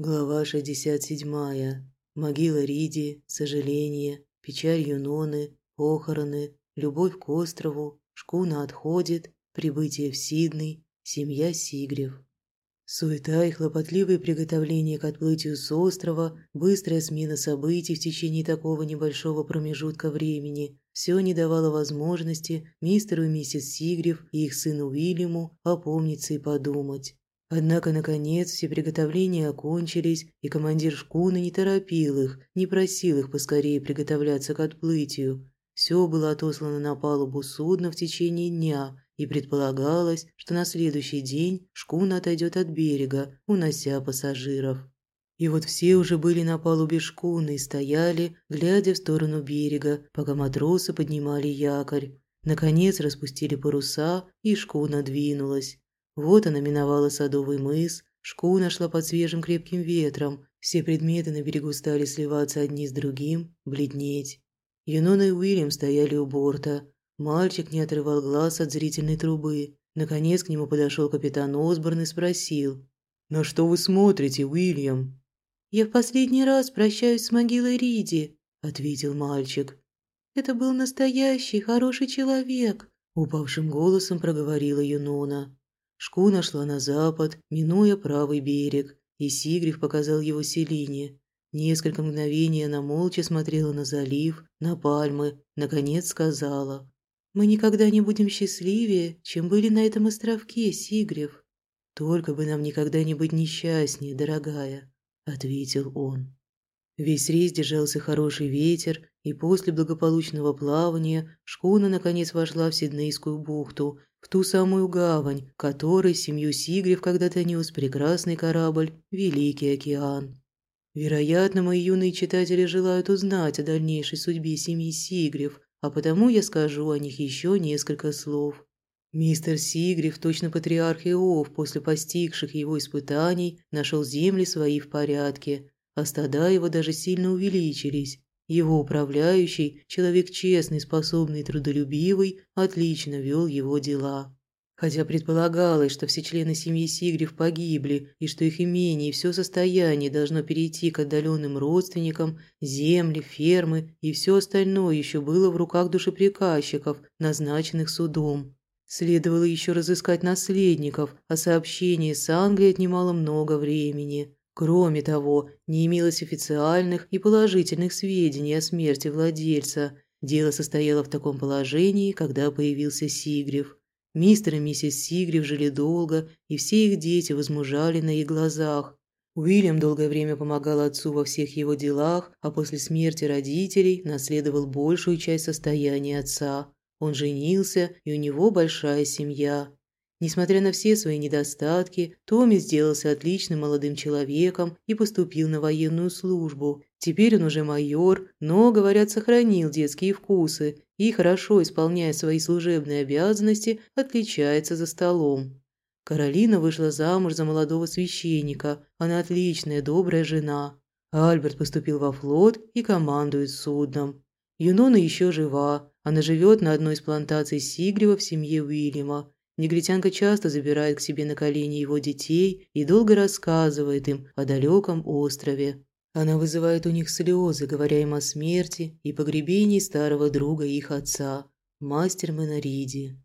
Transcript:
Глава 67. Могила Риди, сожаление, печаль Юноны, похороны, любовь к острову, шкуна отходит, прибытие в Сидней, семья Сигрев. Суета и хлопотливые приготовления к отплытию с острова, быстрая смена событий в течение такого небольшого промежутка времени – все не давало возможности мистеру и миссис Сигрев и их сыну Уильяму опомниться и подумать. Однако, наконец, все приготовления окончились, и командир шкуны не торопил их, не просил их поскорее приготовляться к отплытию. Все было отослано на палубу судна в течение дня, и предполагалось, что на следующий день шкуна отойдет от берега, унося пассажиров. И вот все уже были на палубе шкуны и стояли, глядя в сторону берега, пока матросы поднимали якорь. Наконец распустили паруса, и шкуна двинулась. Вот она миновала садовый мыс, шкуна шла под свежим крепким ветром, все предметы на берегу стали сливаться одни с другим, бледнеть. Юнона и Уильям стояли у борта. Мальчик не отрывал глаз от зрительной трубы. Наконец к нему подошел капитан Осборн и спросил. «На что вы смотрите, Уильям?» «Я в последний раз прощаюсь с могилой Риди», – ответил мальчик. «Это был настоящий, хороший человек», – упавшим голосом проговорила Юнона. Шкуна шла на запад, минуя правый берег, и Сигриф показал его Селине. Несколько мгновений она молча смотрела на залив, на пальмы, наконец сказала. «Мы никогда не будем счастливее, чем были на этом островке, Сигриф». «Только бы нам никогда не быть несчастнее, дорогая», – ответил он. Весь рейс держался хороший ветер, и после благополучного плавания шкуна наконец вошла в Сиднейскую бухту, в ту самую гавань, которой семью Сигрев когда-то нес прекрасный корабль «Великий океан». Вероятно, мои юные читатели желают узнать о дальнейшей судьбе семьи Сигрев, а потому я скажу о них еще несколько слов. Мистер Сигрев, точно патриарх Иов, после постигших его испытаний, нашел земли свои в порядке, а стада его даже сильно увеличились. Его управляющий, человек честный, способный, трудолюбивый, отлично вел его дела. Хотя предполагалось, что все члены семьи Сигрев погибли, и что их имение и все состояние должно перейти к отдаленным родственникам, земли, фермы и все остальное еще было в руках душеприказчиков, назначенных судом. Следовало еще разыскать наследников, а сообщение с Англией отнимало много времени. Кроме того, не имелось официальных и положительных сведений о смерти владельца. Дело состояло в таком положении, когда появился Сигрев. Мистер и миссис Сигрев жили долго, и все их дети возмужали на их глазах. Уильям долгое время помогал отцу во всех его делах, а после смерти родителей наследовал большую часть состояния отца. Он женился, и у него большая семья. Несмотря на все свои недостатки, Томми сделался отличным молодым человеком и поступил на военную службу. Теперь он уже майор, но, говорят, сохранил детские вкусы и, хорошо исполняя свои служебные обязанности, отличается за столом. Каролина вышла замуж за молодого священника. Она отличная, добрая жена. Альберт поступил во флот и командует судном. Юнона еще жива. Она живет на одной из плантаций Сигрева в семье Уильяма. Негритянка часто забирает к себе на колени его детей и долго рассказывает им о далеком острове. Она вызывает у них слезы, говоря им о смерти и погребении старого друга их отца, мастер Монариди.